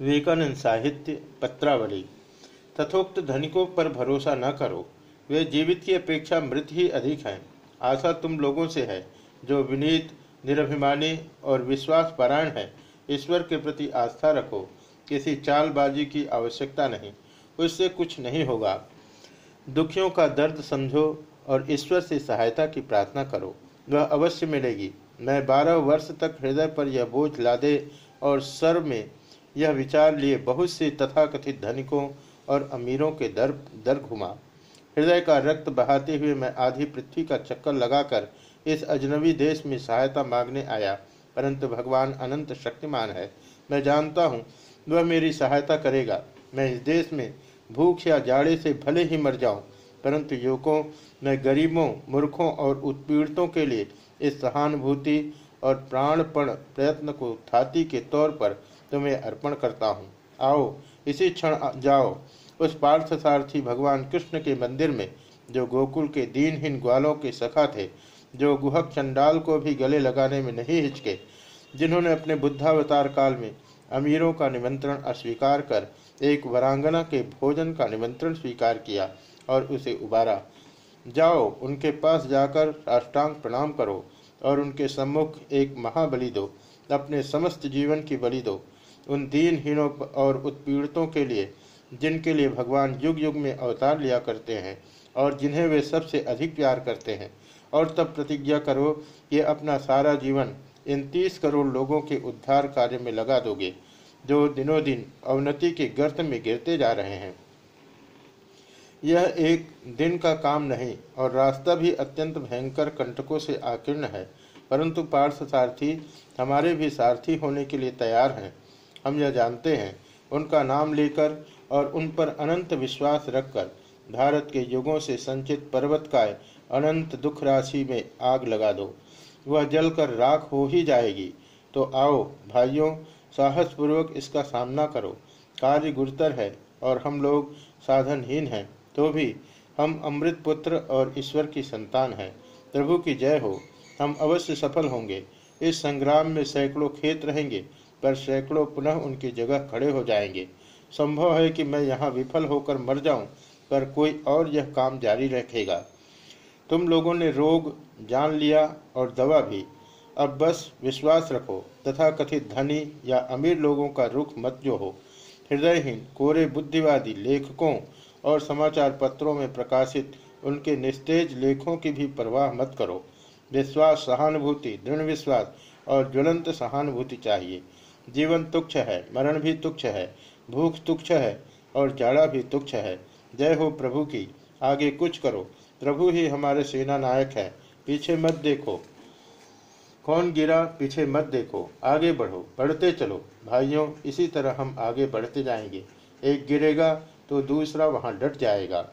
विवेकानंद साहित्य, पत्रावली। तथोक्त धनिकों पर भरोसा न करो। वे जीवित की अपेक्षा मृत ही अधिक हैं। आशा तुम लोगों से है, जो विनीत, निरभिमानी और विश्वास परायण है। ईश्वर के प्रति आस्था रखो। किसी चालबाजी की आवश्यकता नहीं। उससे कुछ नहीं होगा। दुखियों का दर्द समझो और ईश्वर से सहायता की प्रार्थना करो। वह अवश्य मिलेगी। मैं बारह वर्ष तक हृदय पर यह बोझ लादे और सर में यह विचार लिए बहुत से तथाकथित धनिकों और अमीरों के दर दर घुमा। हृदय का रक्त बहाते हुए मैं आधी पृथ्वी का चक्कर लगाकर इस अजनबी देश में सहायता मांगने आया, परंतु भगवान अनंत शक्तिमान है। मैं जानता हूँ, वह मेरी सहायता करेगा। मैं इस देश में भूख या जाड़े से भले ही मर जाऊँ, परंतु युवकों, मैं गरीबों, मूर्खों और उत्पीड़ितों के लिए इस सहानुभूति और प्राणपण प्रयत्न को थाती के तौर पर तुम्हें अर्पण करता हूँ। आओ, इसी क्षण जाओ। उस पार्थ सारथी भगवान कृष्ण के मंदिर में, जो गोकुल के दीनहीन ग्वालों के सखा थे, जो गुहक चंडाल को भी गले लगाने में नहीं हिचके, जिन्होंने अपने बुद्धावतार काल में अमीरों का निमंत्रण अस्वीकार कर, एक वरांगना के भोजन का निमंत्रण स्वीकार किया और उसे उबारा। जाओ, उनके पास जाकर राष्ट्रांग प्रणाम करो और उनके सम्मुख एक महाबलि दो, अपने समस्त जीवन की बलि दो। उन दीनहीनों और उत्पीड़ितों के लिए, जिनके लिए भगवान युग युग में अवतार लिया करते हैं और जिन्हें वे सबसे अधिक प्यार करते हैं। और तब प्रतिज्ञा करो कि अपना सारा जीवन इन तीस करोड़ लोगों के उद्धार कार्य में लगा दोगे, जो दिनों दिन अवनति के गर्त में गिरते जा रहे हैं। यह एक दिन का काम नहीं, और रास्ता भी अत्यंत भयंकर कंटकों से आकीर्ण है, परंतु पार्थ सारथी हमारे भी सारथी होने के लिए तैयार हैं। हम यह जानते हैं, उनका नाम लेकर और उन पर अनंत विश्वास रखकर भारत के युगों से संचित पर्वत का अनंत दुख राशि में आग लगा दो। वह जलकर राख हो ही जाएगी। तो आओ भाइयों, साहसपूर्वक इसका सामना करो। कार्य गुरुतर है और हम लोग साधनहीन हैं तो भी हम अमृत पुत्र और ईश्वर की संतान हैं। प्रभु की जय हो। हम अवश्य सफल होंगे। इस संग्राम में सैकड़ों खेत रहेंगे। पर सैकड़ों पुनः उनकी जगह खड़े हो जाएँगे। संभव है कि मैं यहाँ विफल होकर मर जाऊँ, पर कोई और यह काम जारी रखेगा। तुम लोगों ने रोग, जान लिया और दवा भी। अब बस विश्वास रखो तथा कथित धनी या अमीर लोगों का रुख मत जो हो हृदयहीन, कोरे बुद्धिवादी लेखकों और समाचार पत्रों में प्रकाशित उनके निस्तेज लेखों की भी परवाह मत करो। विश्वास सहानुभूति, दृढ़ विश्वास और ज्वलंत सहानुभूति चाहिए। जीवन तुच्छ है, मरण भी तुक्ष है, भूख तुक्ष है और जाड़ा भी तुक्ष है। जय हो प्रभु की, आगे कुछ करो। प्रभु ही हमारे सेना नायक है, पीछे मत देखो। कौन गिरा, पीछे मत देखो। आगे बढ़ो, बढ़ते चलो। भाइयों, इसी तरह हम आगे बढ़ते जाएँगे। एक गिरेगा तो दूसरा वहाँ डट जाएगा।